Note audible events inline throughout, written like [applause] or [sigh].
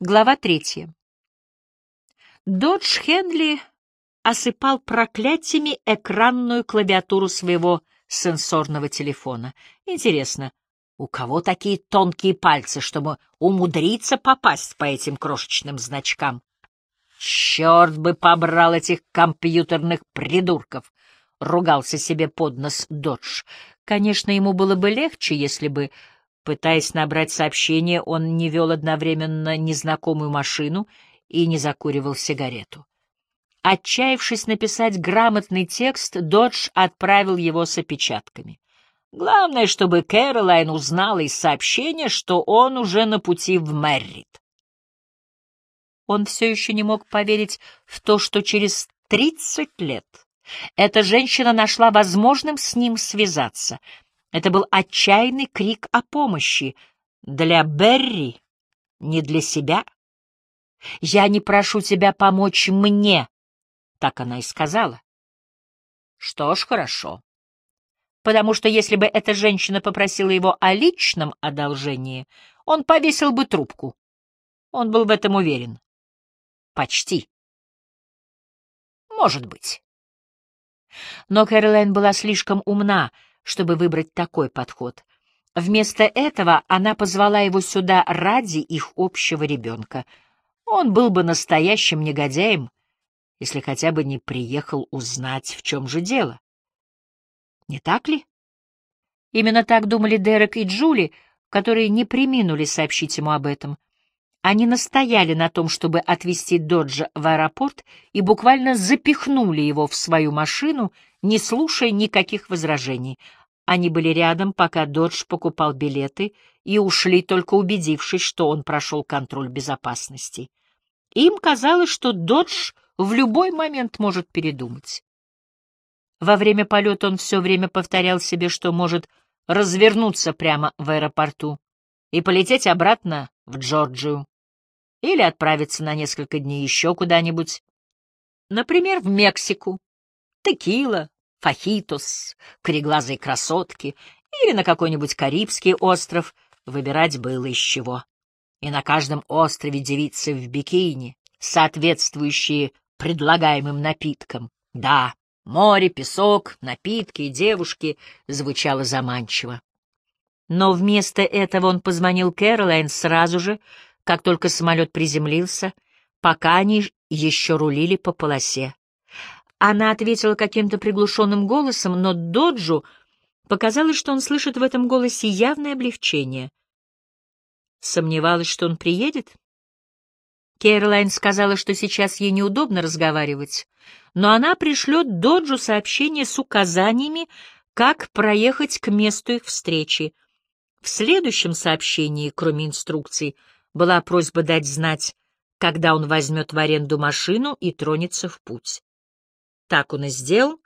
Глава третья. Додж Хенли осыпал проклятиями экранную клавиатуру своего сенсорного телефона. Интересно, у кого такие тонкие пальцы, чтобы умудриться попасть по этим крошечным значкам? Черт бы побрал этих компьютерных придурков! — ругался себе под нос Додж. Конечно, ему было бы легче, если бы Пытаясь набрать сообщение, он не вел одновременно незнакомую машину и не закуривал сигарету. Отчаявшись написать грамотный текст, Додж отправил его с опечатками. Главное, чтобы Кэролайн узнала из сообщения, что он уже на пути в Меррит. Он все еще не мог поверить в то, что через тридцать лет эта женщина нашла возможным с ним связаться — это был отчаянный крик о помощи. Для Берри, не для себя. «Я не прошу тебя помочь мне», — так она и сказала. Что ж, хорошо. Потому что если бы эта женщина попросила его о личном одолжении, он повесил бы трубку. Он был в этом уверен. Почти. Может быть. Но Кэролайн была слишком умна, — чтобы выбрать такой подход. Вместо этого она позвала его сюда ради их общего ребенка. Он был бы настоящим негодяем, если хотя бы не приехал узнать, в чем же дело. Не так ли? Именно так думали Дерек и Джули, которые не приминули сообщить ему об этом. Они настояли на том, чтобы отвезти Доджа в аэропорт и буквально запихнули его в свою машину, не слушая никаких возражений. Они были рядом, пока Додж покупал билеты, и ушли, только убедившись, что он прошел контроль безопасности. Им казалось, что Додж в любой момент может передумать. Во время полета он все время повторял себе, что может развернуться прямо в аэропорту и полететь обратно в Джорджию или отправиться на несколько дней еще куда-нибудь, например, в Мексику. Текила, фахитос, кореглазые красотки или на какой-нибудь Карибский остров, выбирать было из чего. И на каждом острове девицы в бикини, соответствующие предлагаемым напиткам. Да, море, песок, напитки и девушки звучало заманчиво. Но вместо этого он позвонил Кэролайн сразу же, как только самолет приземлился, пока они еще рулили по полосе. Она ответила каким-то приглушенным голосом, но Доджу показалось, что он слышит в этом голосе явное облегчение. Сомневалась, что он приедет? Кэролайн сказала, что сейчас ей неудобно разговаривать, но она пришлет Доджу сообщение с указаниями, как проехать к месту их встречи. В следующем сообщении, кроме инструкций, была просьба дать знать, когда он возьмет в аренду машину и тронется в путь. Так он и сделал,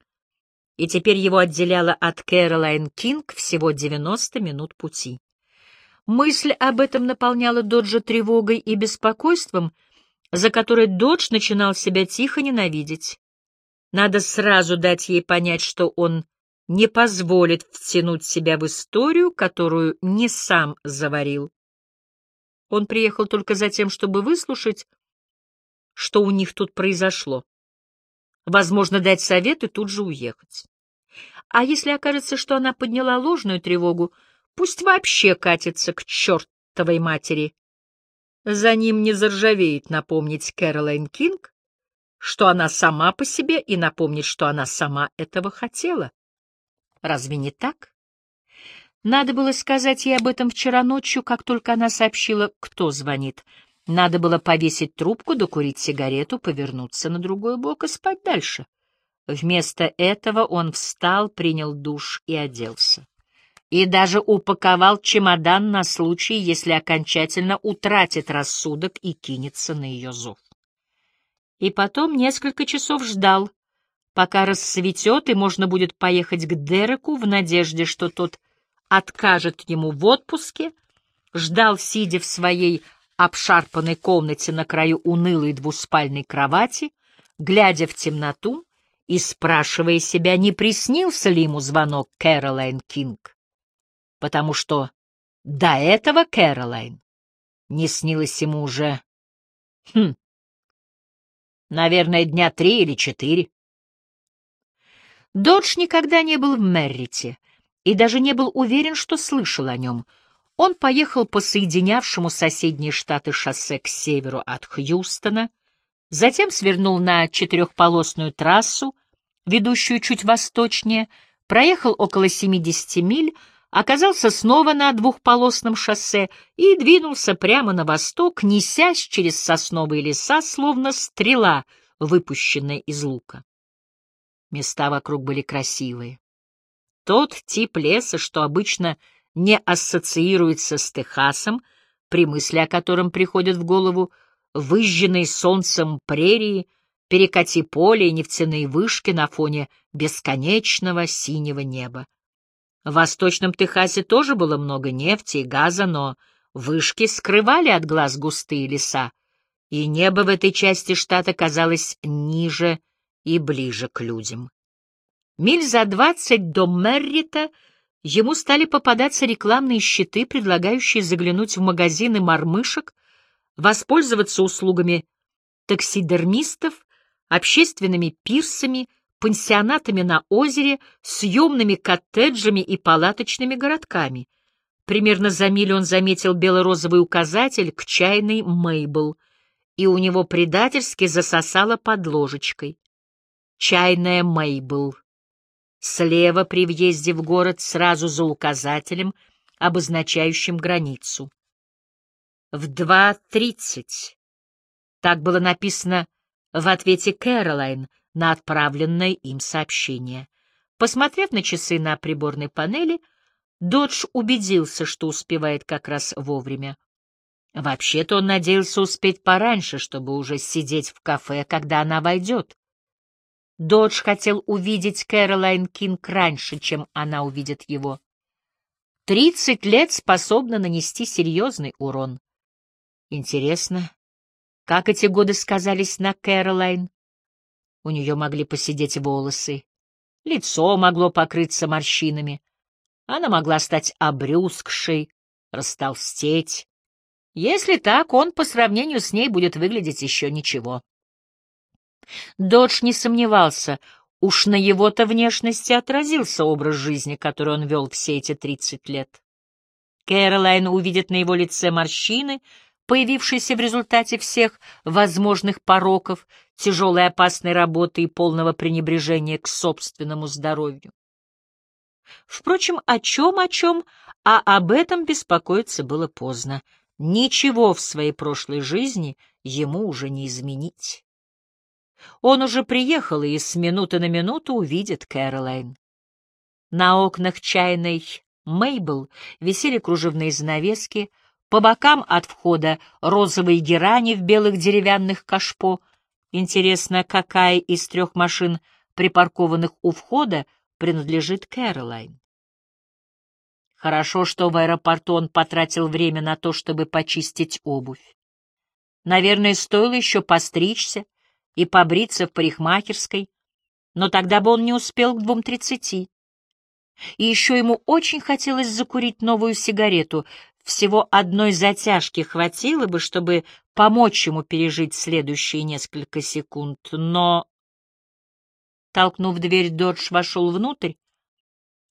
и теперь его отделяло от Кэролайн Кинг всего 90 минут пути. Мысль об этом наполняла Доджа тревогой и беспокойством, за которое Додж начинал себя тихо ненавидеть. Надо сразу дать ей понять, что он не позволит втянуть себя в историю, которую не сам заварил. Он приехал только за тем, чтобы выслушать, что у них тут произошло. Возможно, дать совет и тут же уехать. А если окажется, что она подняла ложную тревогу, пусть вообще катится к чертовой матери. За ним не заржавеет напомнить Кэролайн Кинг, что она сама по себе, и напомнить, что она сама этого хотела. Разве не так? Надо было сказать ей об этом вчера ночью, как только она сообщила, кто звонит — надо было повесить трубку, докурить сигарету, повернуться на другой бок и спать дальше. Вместо этого он встал, принял душ и оделся. И даже упаковал чемодан на случай, если окончательно утратит рассудок и кинется на ее зов. И потом несколько часов ждал, пока рассветет и можно будет поехать к Дереку в надежде, что тот откажет ему в отпуске, ждал, сидя в своей обшарпанной комнате на краю унылой двуспальной кровати, глядя в темноту и спрашивая себя, не приснился ли ему звонок Кэролайн Кинг. Потому что до этого Кэролайн не снилась ему уже Хм. Наверное, дня три или четыре. Додж никогда не был в Меррите и даже не был уверен, что слышал о нем. Он поехал по соединявшему соседние штаты шоссе к северу от Хьюстона, затем свернул на четырехполосную трассу, ведущую чуть восточнее, проехал около 70 миль, оказался снова на двухполосном шоссе и двинулся прямо на восток, несясь через сосновые леса, словно стрела, выпущенная из лука. Места вокруг были красивые. Тот тип леса, что обычно не ассоциируется с Техасом, при мысли о котором приходят в голову выжженные солнцем прерии, перекати поле и нефтяные вышки на фоне бесконечного синего неба. В Восточном Техасе тоже было много нефти и газа, но вышки скрывали от глаз густые леса, и небо в этой части штата казалось ниже и ближе к людям. Миль за двадцать до Меррита ему стали попадаться рекламные щиты, предлагающие заглянуть в магазины мормышек, воспользоваться услугами таксидермистов, общественными пирсами, пансионатами на озере, съемными коттеджами и палаточными городками. Примерно за милю он заметил бело-розовый указатель к чайной Мейбл, и у него предательски засосало под ложечкой. Чайная Мейбл. Слева при въезде в город сразу за указателем, обозначающим границу. В 2.30. Так было написано в ответе Кэролайн — на отправленное им сообщение. Посмотрев на часы на приборной панели, Додж убедился, что успевает как раз вовремя. Вообще-то он надеялся успеть пораньше, чтобы уже сидеть в кафе, когда она войдет. Додж хотел увидеть Кэролайн Кинг раньше, чем она увидит его. Тридцать лет способно нанести серьезный урон. Интересно, как эти годы сказались на Кэролайн? У нее могли посидеть волосы, лицо могло покрыться морщинами, она могла стать обрюзгшей, растолстеть. Если так, он по сравнению с ней будет выглядеть еще ничего. Додж не сомневался, уж на его-то внешности отразился образ жизни, который он вел все эти тридцать лет. Кэролайн увидит на его лице морщины, появившийся в результате всех возможных пороков, тяжелой опасной работы и полного пренебрежения к собственному здоровью. Впрочем, о чем, о чем, а об этом беспокоиться было поздно. Ничего в своей прошлой жизни ему уже не изменить. Он уже приехал и с минуты на минуту увидит Кэролайн. На окнах чайной Мейбл висели кружевные занавески, по бокам от входа розовые герани в белых деревянных кашпо. Интересно, какая из трех машин, припаркованных у входа, принадлежит Кэролайн? Хорошо, что в аэропорту он потратил время на то, чтобы почистить обувь. Наверное, стоило еще постричься и побриться в парикмахерской, но тогда бы он не успел к двум тридцати. И еще ему очень хотелось закурить новую сигарету, всего одной затяжки хватило бы, чтобы помочь ему пережить следующие несколько секунд, но... Толкнув дверь, Додж вошел внутрь.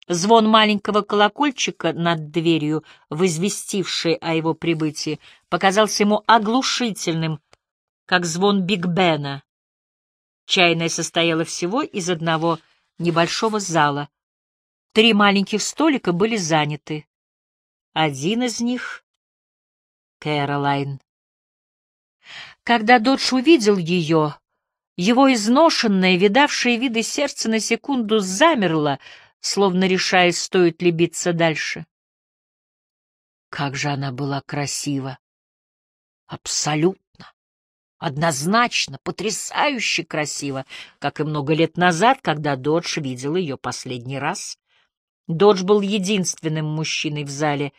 Звон маленького колокольчика над дверью, возвестивший о его прибытии, показался ему оглушительным, как звон Биг Бена. Чайная состояла всего из одного небольшого зала. Три маленьких столика были заняты. Один из них — Кэролайн. Когда Додж увидел ее, его изношенное, видавшее виды сердце на секунду замерло, словно решая, стоит ли биться дальше. Как же она была красива! Абсолютно, однозначно, потрясающе красиво, как и много лет назад, когда Додж видел ее последний раз. Додж был единственным мужчиной в зале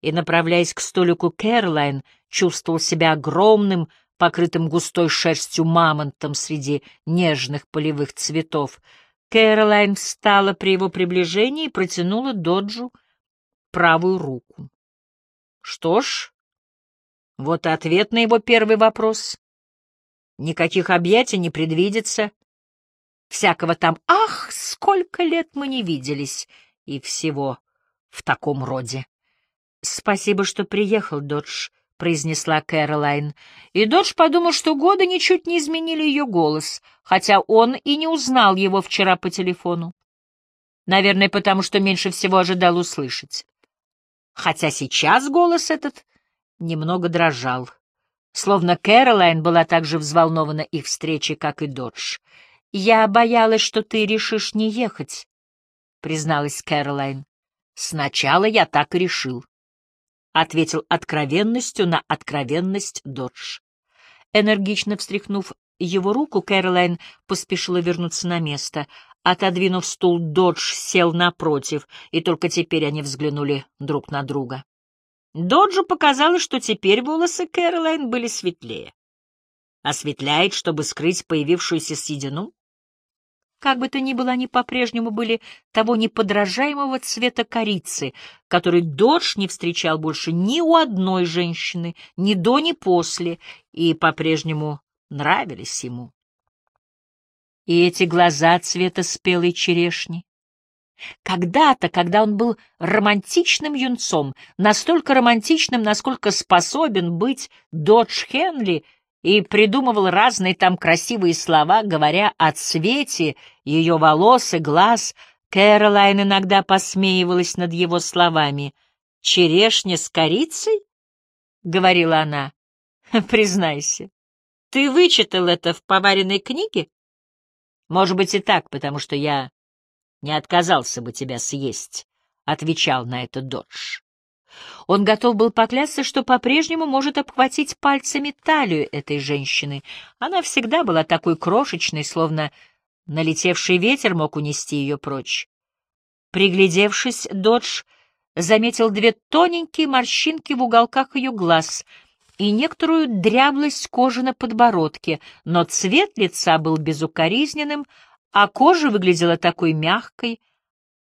и, направляясь к столику Кэролайн, чувствовал себя огромным, покрытым густой шерстью мамонтом среди нежных полевых цветов. Кэролайн встала при его приближении и протянула Доджу правую руку. Что ж, вот и ответ на его первый вопрос. Никаких объятий не предвидится. Всякого там «Ах, сколько лет мы не виделись!» и всего в таком роде. «Спасибо, что приехал, Додж», — произнесла Кэролайн. И Додж подумал, что годы ничуть не изменили ее голос, хотя он и не узнал его вчера по телефону. Наверное, потому что меньше всего ожидал услышать. Хотя сейчас голос этот немного дрожал, словно Кэролайн была так же взволнована их встречей, как и Додж. «Я боялась, что ты решишь не ехать», — призналась Кэролайн. «Сначала я так и решил», — ответил откровенностью на откровенность Додж. Энергично встряхнув его руку, Кэролайн поспешила вернуться на место. Отодвинув стул, Додж сел напротив, и только теперь они взглянули друг на друга. Доджу показалось, что теперь волосы Кэролайн были светлее. Осветляет, чтобы скрыть появившуюся седину? Как бы то ни было, они по-прежнему были того неподражаемого цвета корицы, который Додж не встречал больше ни у одной женщины, ни до, ни после, и по-прежнему нравились ему. И эти глаза цвета спелой черешни. Когда-то, когда он был романтичным юнцом, настолько романтичным, насколько способен быть Додж Хенли, и придумывал разные там красивые слова, говоря о цвете ее волос и глаз, Кэролайн иногда посмеивалась над его словами. «Черешня с корицей?» — говорила она. [laughs] «Признайся, ты вычитал это в поваренной книге?» «Может быть и так, потому что я не отказался бы тебя съесть», — отвечал на это Додж. Он готов был поклясться, что по-прежнему может обхватить пальцами талию этой женщины. Она всегда была такой крошечной, словно налетевший ветер мог унести ее прочь. Приглядевшись, Додж заметил две тоненькие морщинки в уголках ее глаз и некоторую дряблость кожи на подбородке, но цвет лица был безукоризненным, а кожа выглядела такой мягкой.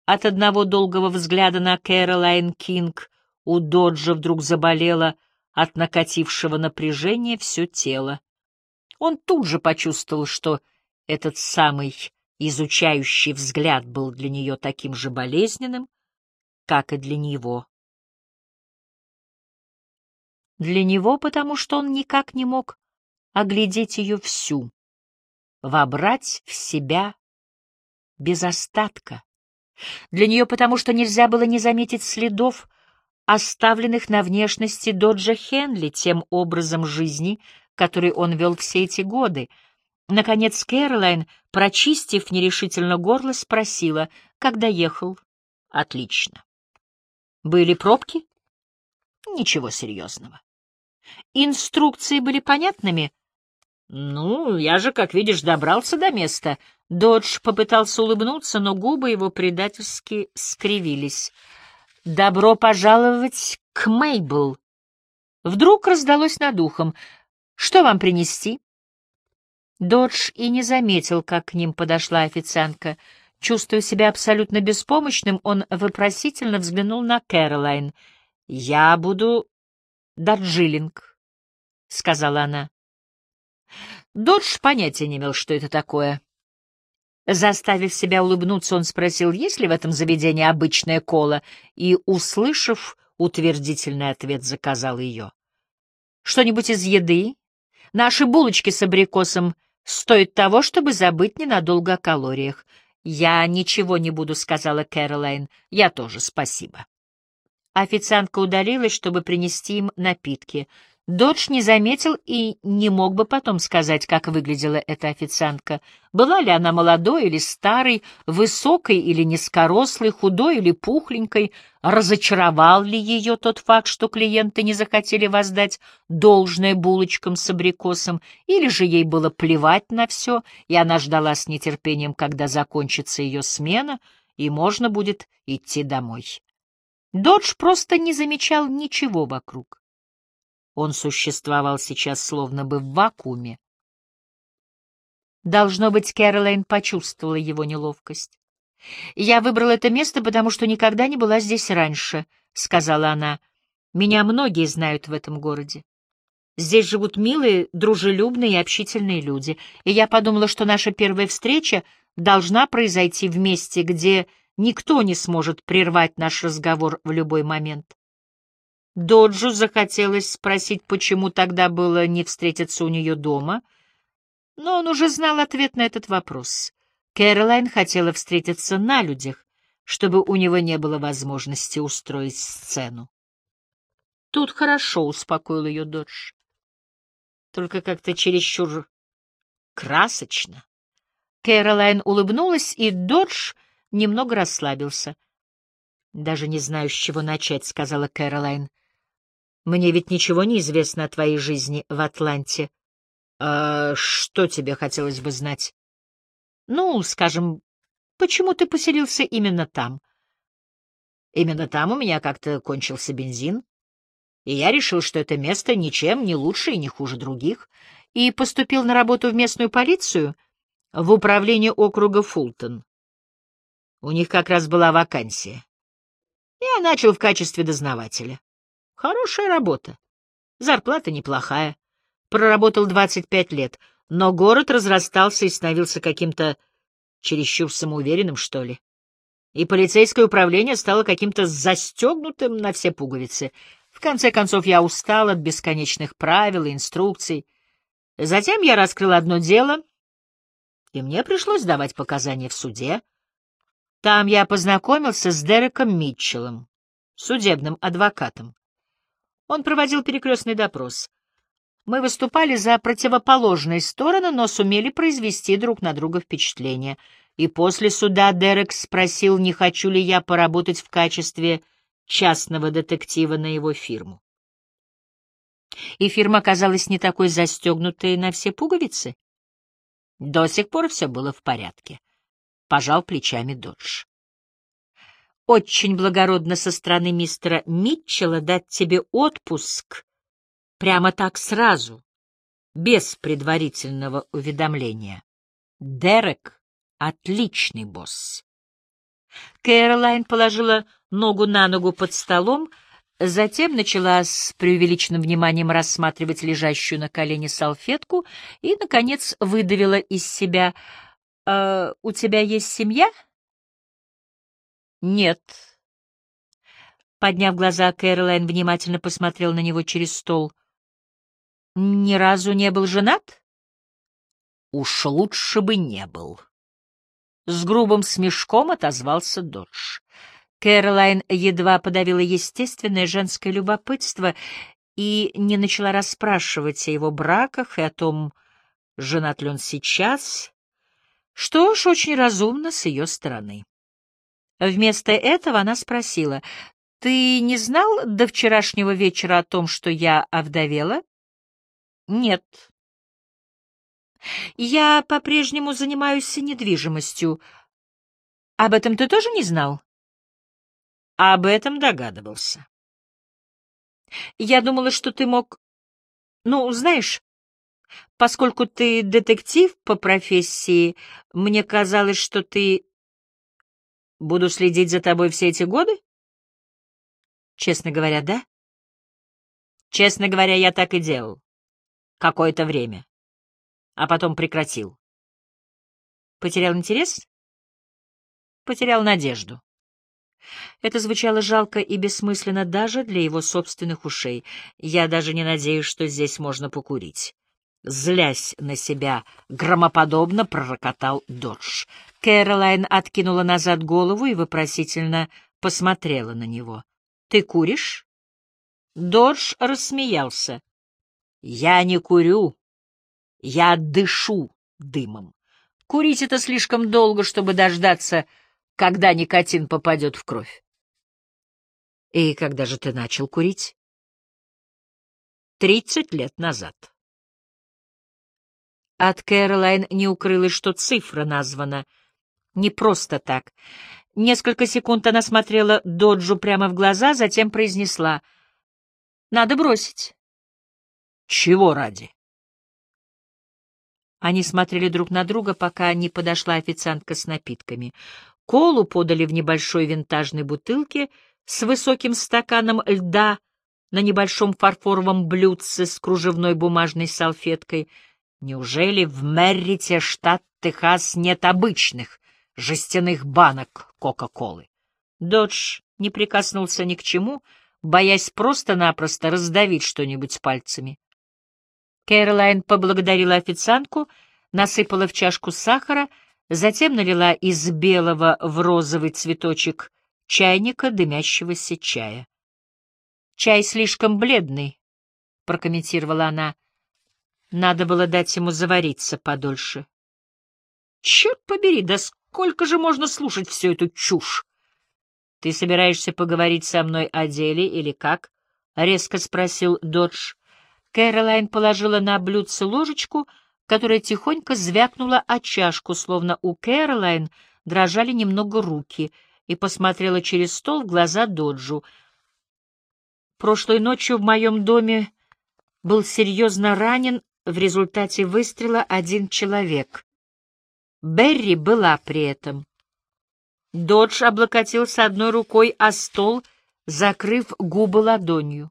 От одного долгого взгляда на Кэролайн Кинг — у Доджа вдруг заболело от накатившего напряжения все тело. Он тут же почувствовал, что этот самый изучающий взгляд был для нее таким же болезненным, как и для него. Для него, потому что он никак не мог оглядеть ее всю, вобрать в себя без остатка. Для нее, потому что нельзя было не заметить следов, оставленных на внешности Доджа Хенли тем образом жизни, который он вел все эти годы. Наконец Кэролайн, прочистив нерешительно горло, спросила, когда ехал. Отлично. Были пробки? Ничего серьезного. Инструкции были понятными? Ну, я же, как видишь, добрался до места. Додж попытался улыбнуться, но губы его предательски скривились. «Добро пожаловать к Мейбл!» Вдруг раздалось над ухом. «Что вам принести?» Додж и не заметил, как к ним подошла официантка. Чувствуя себя абсолютно беспомощным, он вопросительно взглянул на Кэролайн. «Я буду Дарджилинг», — сказала она. Додж понятия не имел, что это такое. Заставив себя улыбнуться, он спросил, есть ли в этом заведении обычная кола, и, услышав утвердительный ответ, заказал ее. «Что-нибудь из еды? Наши булочки с абрикосом стоят того, чтобы забыть ненадолго о калориях. Я ничего не буду», — сказала Кэролайн. «Я тоже, спасибо». Официантка удалилась, чтобы принести им напитки. Додж не заметил и не мог бы потом сказать, как выглядела эта официантка. Была ли она молодой или старой, высокой или низкорослой, худой или пухленькой, разочаровал ли ее тот факт, что клиенты не захотели воздать должное булочкам с абрикосом, или же ей было плевать на все, и она ждала с нетерпением, когда закончится ее смена, и можно будет идти домой. Додж просто не замечал ничего вокруг. Он существовал сейчас словно бы в вакууме. Должно быть, Кэролайн почувствовала его неловкость. «Я выбрала это место, потому что никогда не была здесь раньше», — сказала она. «Меня многие знают в этом городе. Здесь живут милые, дружелюбные и общительные люди, и я подумала, что наша первая встреча должна произойти в месте, где никто не сможет прервать наш разговор в любой момент. Доджу захотелось спросить, почему тогда было не встретиться у нее дома, но он уже знал ответ на этот вопрос. Кэролайн хотела встретиться на людях, чтобы у него не было возможности устроить сцену. Тут хорошо успокоил ее Додж. Только как-то чересчур красочно. Кэролайн улыбнулась, и Додж немного расслабился. «Даже не знаю, с чего начать», — сказала Кэролайн. «Мне ведь ничего не известно о твоей жизни в Атланте. А что тебе хотелось бы знать?» «Ну, скажем, почему ты поселился именно там?» «Именно там у меня как-то кончился бензин, и я решил, что это место ничем не лучше и не хуже других, и поступил на работу в местную полицию в управление округа Фултон. У них как раз была вакансия. Я начал в качестве дознавателя. Хорошая работа. Зарплата неплохая. Проработал 25 лет, но город разрастался и становился каким-то чересчур самоуверенным, что ли. И полицейское управление стало каким-то застегнутым на все пуговицы. В конце концов, я устал от бесконечных правил и инструкций. Затем я раскрыл одно дело, и мне пришлось давать показания в суде. Там я познакомился с Дереком Митчеллом, судебным адвокатом. Он проводил перекрестный допрос. Мы выступали за противоположные стороны, но сумели произвести друг на друга впечатление. И после суда Дерек спросил, не хочу ли я поработать в качестве частного детектива на его фирму. И фирма оказалась не такой застегнутой на все пуговицы. До сих пор все было в порядке. Пожал плечами Додж. Очень благородно со стороны мистера Митчелла дать тебе отпуск прямо так сразу, без предварительного уведомления. Дерек — отличный босс. Кэролайн положила ногу на ногу под столом, затем начала с преувеличенным вниманием рассматривать лежащую на колене салфетку и, наконец, выдавила из себя «Э, «У тебя есть семья?» «Нет». Подняв глаза, Кэролайн внимательно посмотрел на него через стол. «Ни разу не был женат?» «Уж лучше бы не был». С грубым смешком отозвался Додж. Кэролайн едва подавила естественное женское любопытство и не начала расспрашивать о его браках и о том, женат ли он сейчас. Что ж, очень разумно с ее стороны. Вместо этого она спросила, «Ты не знал до вчерашнего вечера о том, что я овдовела?» «Нет», я по-прежнему занимаюсь недвижимостью. Об этом ты тоже не знал? Об этом догадывался. Я думала, что ты мог... Ну, знаешь, поскольку ты детектив по профессии, мне казалось, что ты... Буду следить за тобой все эти годы? Честно говоря, да? Честно говоря, я так и делал. Какое-то время а потом прекратил. Потерял интерес? Потерял надежду. Это звучало жалко и бессмысленно даже для его собственных ушей. Я даже не надеюсь, что здесь можно покурить. Злясь на себя, громоподобно пророкотал Додж. Кэролайн откинула назад голову и вопросительно посмотрела на него. — Ты куришь? Додж рассмеялся. — Я не курю, я дышу дымом. Курить это слишком долго, чтобы дождаться, когда никотин попадет в кровь. И когда же ты начал курить? Тридцать лет назад. От Кэролайн не укрылось, что цифра названа не просто так. Несколько секунд она смотрела Доджу прямо в глаза, затем произнесла «Надо бросить». «Чего ради?» Они смотрели друг на друга, пока не подошла официантка с напитками. Колу подали в небольшой винтажной бутылке с высоким стаканом льда на небольшом фарфоровом блюдце с кружевной бумажной салфеткой. Неужели в Меррите, штат Техас, нет обычных жестяных банок Кока-Колы? Додж не прикоснулся ни к чему, боясь просто-напросто раздавить что-нибудь пальцами. Кэролайн поблагодарила официантку, насыпала в чашку сахара, затем налила из белого в розовый цветочек чайника дымящегося чая. «Чай слишком бледный», — прокомментировала она. «Надо было дать ему завариться подольше». «Черт побери, да сколько же можно слушать всю эту чушь?» «Ты собираешься поговорить со мной о деле или как?» — резко спросил Додж. Кэролайн положила на блюдце ложечку, которая тихонько звякнула о чашку, словно у Кэролайн дрожали немного руки, и посмотрела через стол в глаза Доджу. «Прошлой ночью в моем доме был серьезно ранен в результате выстрела один человек. Берри была при этом. Додж облокотился одной рукой о стол, закрыв губы ладонью.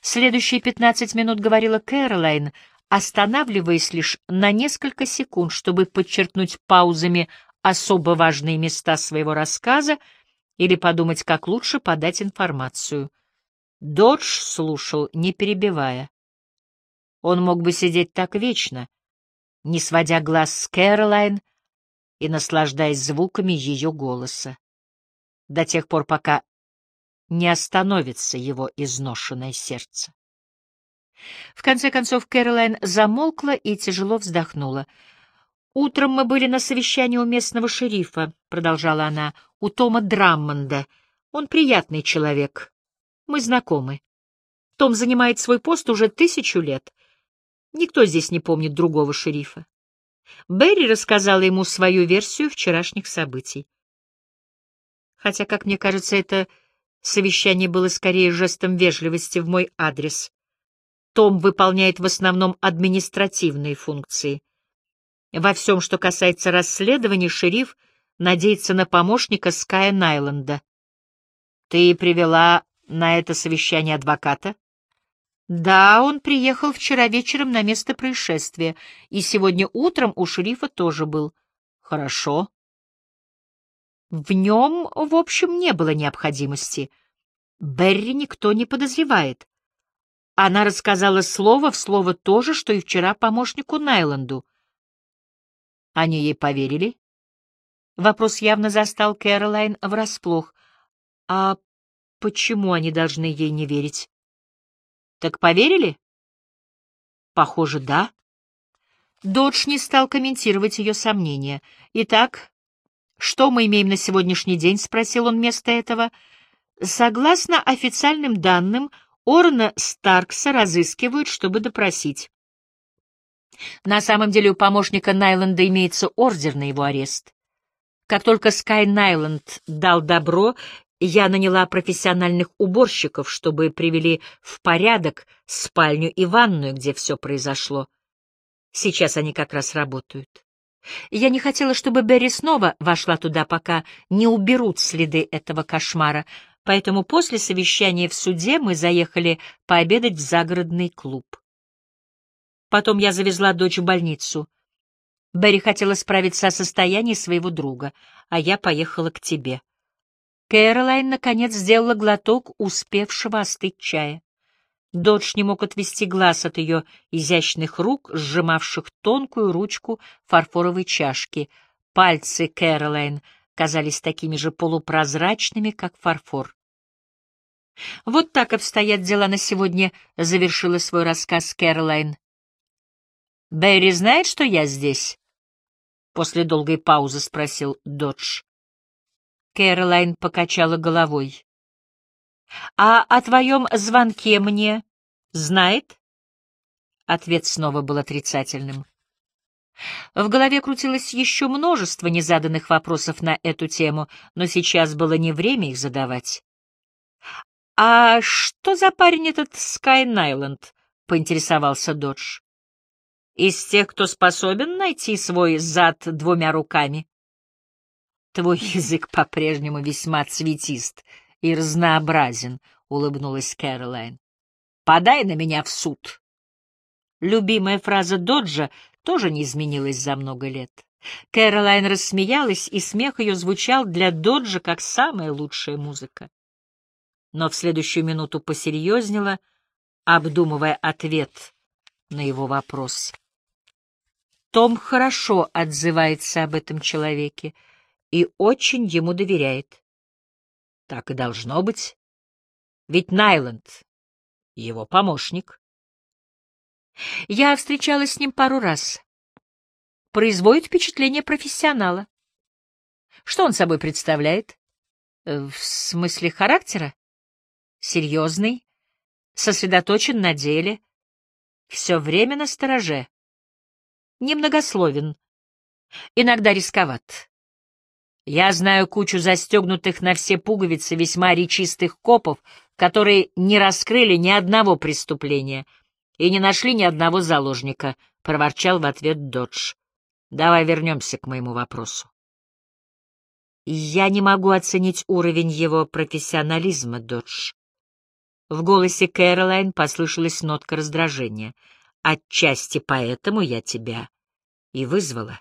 Следующие пятнадцать минут говорила Кэролайн, останавливаясь лишь на несколько секунд, чтобы подчеркнуть паузами особо важные места своего рассказа или подумать, как лучше подать информацию. Додж слушал, не перебивая. Он мог бы сидеть так вечно, не сводя глаз с Кэролайн, и наслаждаясь звуками ее голоса, до тех пор, пока не остановится его изношенное сердце. В конце концов Кэролайн замолкла и тяжело вздохнула. «Утром мы были на совещании у местного шерифа», — продолжала она, — «у Тома Драммонда. Он приятный человек. Мы знакомы. Том занимает свой пост уже тысячу лет. Никто здесь не помнит другого шерифа. Берри рассказала ему свою версию вчерашних событий. Хотя, как мне кажется, это совещание было скорее жестом вежливости в мой адрес. Том выполняет в основном административные функции. Во всем, что касается расследований, шериф надеется на помощника Ская Найланда. Ты привела на это совещание адвоката? Да, он приехал вчера вечером на место происшествия, и сегодня утром у шерифа тоже был. Хорошо. В нем, в общем, не было необходимости. Берри никто не подозревает. Она рассказала слово в слово то же, что и вчера помощнику Найланду. Они ей поверили? Вопрос явно застал Кэролайн врасплох. А почему они должны ей не верить? Так поверили? Похоже, да. Додж не стал комментировать ее сомнения. Итак, что мы имеем на сегодняшний день? Спросил он вместо этого. Согласно официальным данным, Орна Старкса разыскивают, чтобы допросить. На самом деле у помощника Найланда имеется ордер на его арест. Как только Скай Найланд дал добро, я наняла профессиональных уборщиков, чтобы привели в порядок спальню и ванную, где все произошло. Сейчас они как раз работают. Я не хотела, чтобы Берри снова вошла туда, пока не уберут следы этого кошмара, поэтому после совещания в суде мы заехали пообедать в загородный клуб. Потом я завезла дочь в больницу. Берри хотела справиться о состоянии своего друга, а я поехала к тебе. Кэролайн, наконец, сделала глоток успевшего остыть чая. Додж не мог отвести глаз от ее изящных рук, сжимавших тонкую ручку фарфоровой чашки. Пальцы Кэролайн казались такими же полупрозрачными, как фарфор. «Вот так обстоят дела на сегодня», — завершила свой рассказ Кэролайн. «Берри знает, что я здесь?» После долгой паузы спросил Додж. Кэролайн покачала головой. «А о твоем звонке мне знает?» Ответ снова был отрицательным. В голове крутилось еще множество незаданных вопросов на эту тему, но сейчас было не время их задавать. «А что за парень этот Скай Найланд?» — поинтересовался Додж. «Из тех, кто способен найти свой зад двумя руками?» Твой язык по-прежнему весьма цветист и разнообразен, — улыбнулась Кэролайн. «Подай на меня в суд». Любимая фраза Доджа тоже не изменилась за много лет. Кэролайн рассмеялась, и смех ее звучал для Доджа как самая лучшая музыка. Но в следующую минуту посерьезнела, обдумывая ответ на его вопрос. Том хорошо отзывается об этом человеке и очень ему доверяет. Так и должно быть. Ведь Найланд — его помощник. Я встречалась с ним пару раз. Производит впечатление профессионала. Что он собой представляет? Э, в смысле характера? Серьезный, сосредоточен на деле, все время на стороже. Немногословен, иногда рисковат. Я знаю кучу застегнутых на все пуговицы весьма речистых копов, которые не раскрыли ни одного преступления — и не нашли ни одного заложника, — проворчал в ответ Додж. — Давай вернемся к моему вопросу. Я не могу оценить уровень его профессионализма, Додж. В голосе Кэролайн послышалась нотка раздражения. Отчасти поэтому я тебя и вызвала.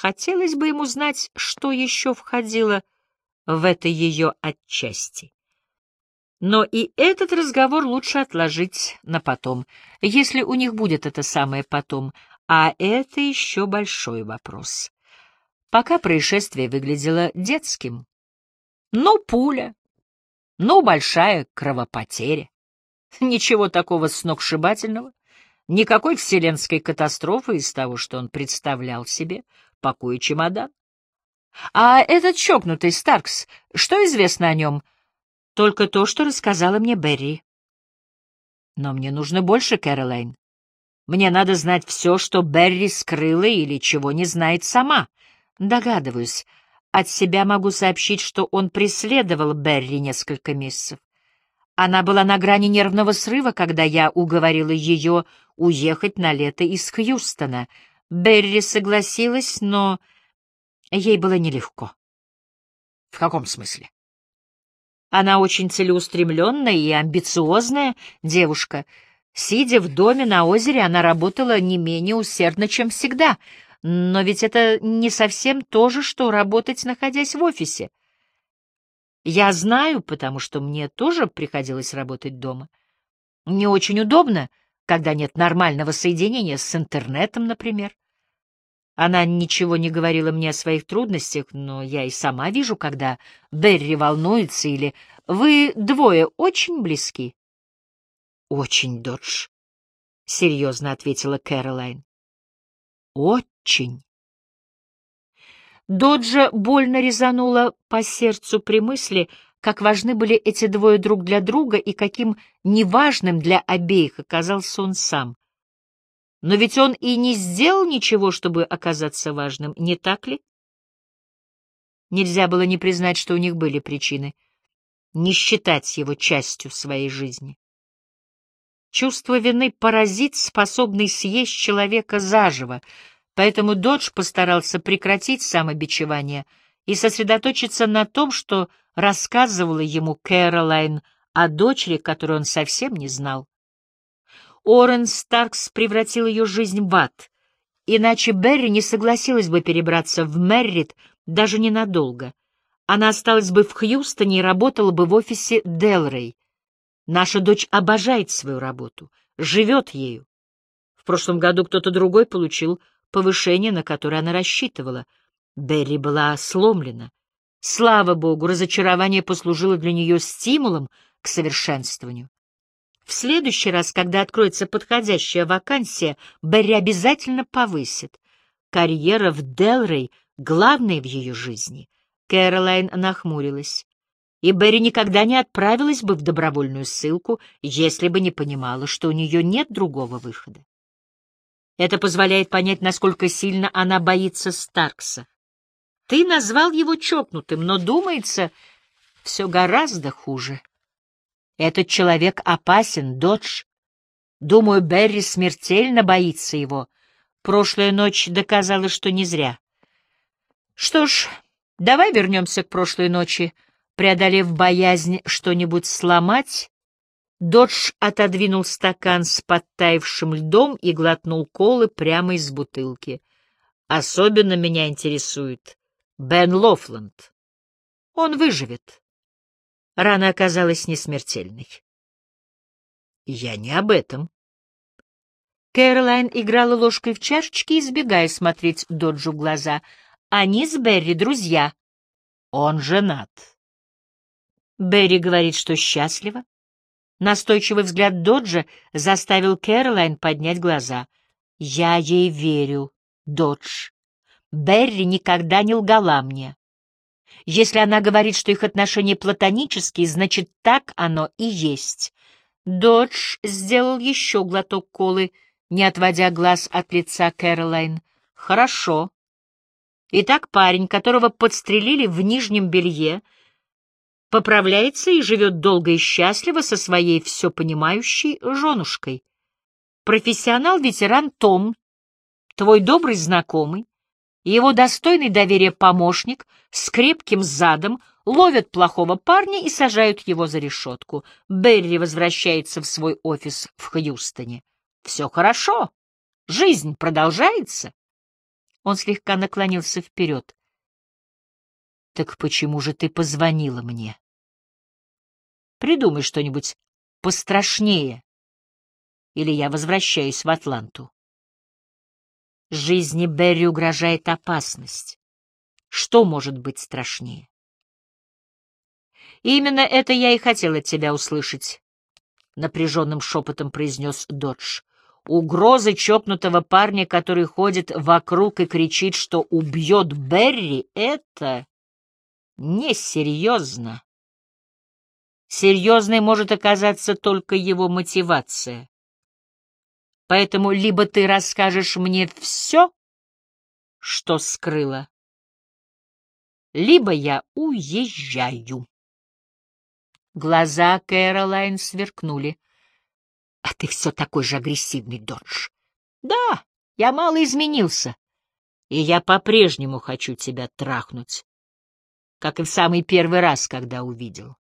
Хотелось бы ему знать, что еще входило в это ее отчасти. Но и этот разговор лучше отложить на потом, если у них будет это самое потом, а это еще большой вопрос. Пока происшествие выглядело детским. Ну, пуля, ну, большая кровопотеря. Ничего такого сногсшибательного, никакой вселенской катастрофы из того, что он представлял себе, покоя чемодан. А этот чокнутый Старкс, что известно о нем — только то, что рассказала мне Берри. Но мне нужно больше, Кэролайн. Мне надо знать все, что Берри скрыла или чего не знает сама. Догадываюсь. От себя могу сообщить, что он преследовал Берри несколько месяцев. Она была на грани нервного срыва, когда я уговорила ее уехать на лето из Хьюстона. Берри согласилась, но ей было нелегко. — В каком смысле? Она очень целеустремленная и амбициозная девушка. Сидя в доме на озере, она работала не менее усердно, чем всегда. Но ведь это не совсем то же, что работать, находясь в офисе. Я знаю, потому что мне тоже приходилось работать дома. Не очень удобно, когда нет нормального соединения с интернетом, например. Она ничего не говорила мне о своих трудностях, но я и сама вижу, когда Берри волнуется или «Вы двое очень близки?» «Очень, Додж», — серьезно ответила Кэролайн. «Очень». Доджа больно резанула по сердцу при мысли, как важны были эти двое друг для друга и каким неважным для обеих оказался он сам. Но ведь он и не сделал ничего, чтобы оказаться важным, не так ли? Нельзя было не признать, что у них были причины, не считать его частью своей жизни. Чувство вины — паразит, способный съесть человека заживо, поэтому Додж постарался прекратить самобичевание и сосредоточиться на том, что рассказывала ему Кэролайн о дочери, которую он совсем не знал. Орен Старкс превратил ее жизнь в ад, иначе Берри не согласилась бы перебраться в Меррит даже ненадолго. Она осталась бы в Хьюстоне и работала бы в офисе Делрей. Наша дочь обожает свою работу, живет ею. В прошлом году кто-то другой получил повышение, на которое она рассчитывала. Берри была сломлена. Слава богу, разочарование послужило для нее стимулом к совершенствованию. В следующий раз, когда откроется подходящая вакансия, Берри обязательно повысит. Карьера в Делрей — главная в ее жизни. Кэролайн нахмурилась. И Берри никогда не отправилась бы в добровольную ссылку, если бы не понимала, что у нее нет другого выхода. Это позволяет понять, насколько сильно она боится Старкса. Ты назвал его чокнутым, но, думается, все гораздо хуже. Этот человек опасен, Додж. Думаю, Берри смертельно боится его. Прошлая ночь доказала, что не зря. Что ж, давай вернемся к прошлой ночи, Преодолев боязнь что-нибудь сломать, Додж отодвинул стакан с подтаявшим льдом и глотнул колы прямо из бутылки. Особенно меня интересует Бен Лофланд. Он выживет. Рана оказалась несмертельной. Я не об этом. Кэролайн играла ложкой в чашечке, избегая смотреть Доджу в глаза. Они с Берри друзья. Он женат. Берри говорит, что счастлива. Настойчивый взгляд Доджа заставил Кэролайн поднять глаза. «Я ей верю, Додж. Берри никогда не лгала мне. Если она говорит, что их отношения платонические, значит, так оно и есть». Додж сделал еще глоток колы, не отводя глаз от лица Кэролайн. «Хорошо. Итак, парень, которого подстрелили в нижнем белье, — поправляется и живет долго и счастливо со своей все понимающей женушкой. Профессионал-ветеран Том, твой добрый знакомый, его достойный доверия помощник с крепким задом ловят плохого парня и сажают его за решетку. Берри возвращается в свой офис в Хьюстоне. Все хорошо. Жизнь продолжается. Он слегка наклонился вперед. Так почему же ты позвонила мне? Придумай что-нибудь пострашнее, или я возвращаюсь в Атланту. Жизни Берри угрожает опасность. Что может быть страшнее? именно это я и хотел от тебя услышать, — напряженным шепотом произнес Додж. Угрозы чокнутого парня, который ходит вокруг и кричит, что убьет Берри, — это несерьезно. Серьезной может оказаться только его мотивация. Поэтому либо ты расскажешь мне все, что скрыла, либо я уезжаю. Глаза Кэролайн сверкнули. — А ты все такой же агрессивный, Додж. — Да, я мало изменился, и я по-прежнему хочу тебя трахнуть, как и в самый первый раз, когда увидел.